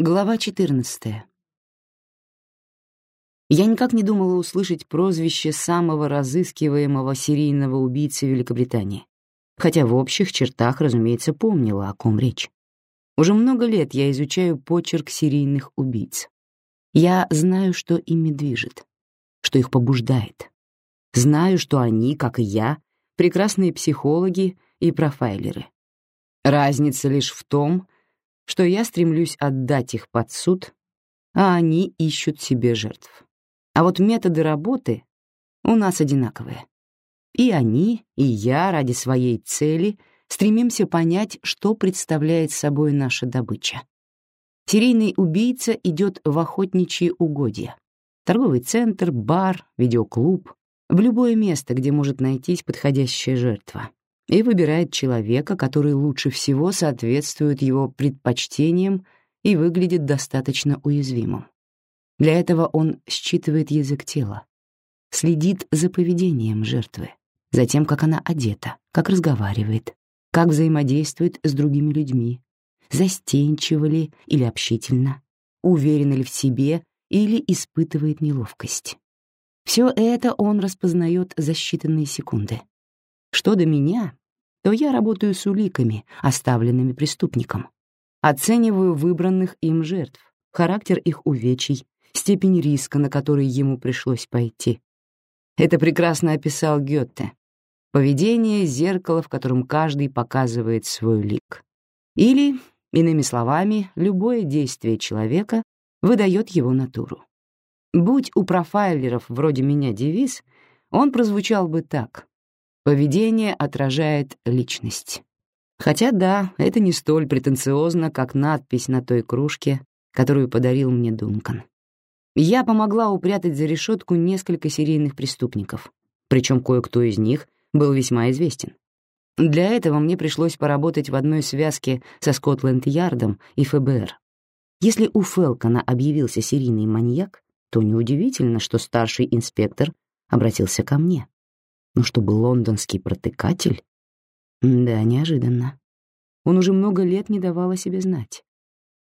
Глава 14. Я никак не думала услышать прозвище самого разыскиваемого серийного убийцы Великобритании, хотя в общих чертах, разумеется, помнила, о ком речь. Уже много лет я изучаю почерк серийных убийц. Я знаю, что ими движет, что их побуждает. Знаю, что они, как и я, прекрасные психологи и профайлеры. Разница лишь в том, что я стремлюсь отдать их под суд, а они ищут себе жертв. А вот методы работы у нас одинаковые. И они, и я ради своей цели стремимся понять, что представляет собой наша добыча. Серийный убийца идет в охотничьи угодья. Торговый центр, бар, видеоклуб, в любое место, где может найтись подходящая жертва и выбирает человека, который лучше всего соответствует его предпочтениям и выглядит достаточно уязвимым. Для этого он считывает язык тела, следит за поведением жертвы, за тем, как она одета, как разговаривает, как взаимодействует с другими людьми, застенчиво ли или общительно, уверена ли в себе или испытывает неловкость. Все это он распознает за считанные секунды. Что до меня, то я работаю с уликами, оставленными преступником. Оцениваю выбранных им жертв, характер их увечий, степень риска, на который ему пришлось пойти. Это прекрасно описал Гёте. Поведение — зеркало, в котором каждый показывает свой лик. Или, иными словами, любое действие человека выдает его натуру. Будь у профайлеров вроде меня девиз, он прозвучал бы так. Поведение отражает личность. Хотя да, это не столь претенциозно, как надпись на той кружке, которую подарил мне Дункан. Я помогла упрятать за решетку несколько серийных преступников, причем кое-кто из них был весьма известен. Для этого мне пришлось поработать в одной связке со Скотланд-Ярдом и ФБР. Если у Фелкона объявился серийный маньяк, то неудивительно, что старший инспектор обратился ко мне. Но чтобы лондонский протыкатель? Да, неожиданно. Он уже много лет не давал о себе знать.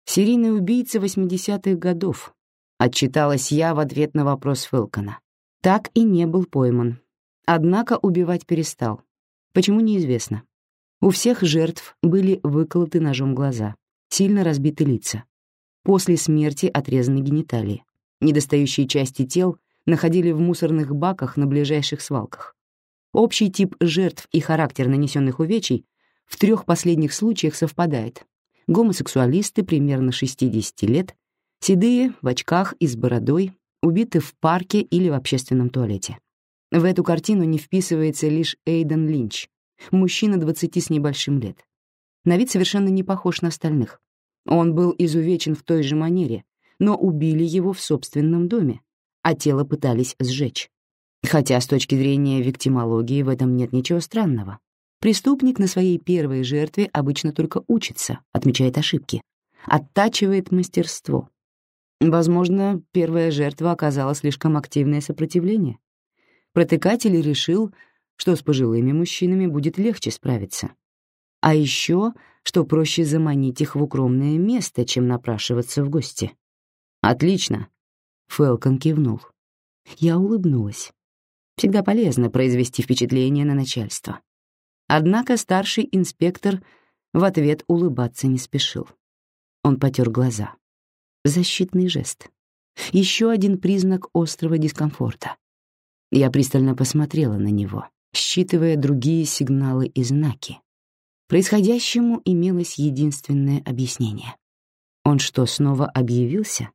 Серийный убийца 80-х годов. Отчиталась я в ответ на вопрос Фелкона. Так и не был пойман. Однако убивать перестал. Почему, неизвестно. У всех жертв были выколоты ножом глаза, сильно разбиты лица. После смерти отрезаны гениталии. Недостающие части тел находили в мусорных баках на ближайших свалках. Общий тип жертв и характер нанесенных увечий в трех последних случаях совпадает. Гомосексуалисты примерно 60 лет, седые, в очках и с бородой, убиты в парке или в общественном туалете. В эту картину не вписывается лишь Эйден Линч, мужчина 20 с небольшим лет. На вид совершенно не похож на остальных. Он был изувечен в той же манере, но убили его в собственном доме, а тело пытались сжечь. Хотя с точки зрения виктимологии в этом нет ничего странного. Преступник на своей первой жертве обычно только учится, отмечает ошибки, оттачивает мастерство. Возможно, первая жертва оказала слишком активное сопротивление. Протыкатель решил, что с пожилыми мужчинами будет легче справиться. А еще, что проще заманить их в укромное место, чем напрашиваться в гости. «Отлично», — Фелкон кивнул. Я улыбнулась. Всегда полезно произвести впечатление на начальство. Однако старший инспектор в ответ улыбаться не спешил. Он потер глаза. Защитный жест. Еще один признак острого дискомфорта. Я пристально посмотрела на него, считывая другие сигналы и знаки. Происходящему имелось единственное объяснение. Он что, снова объявился?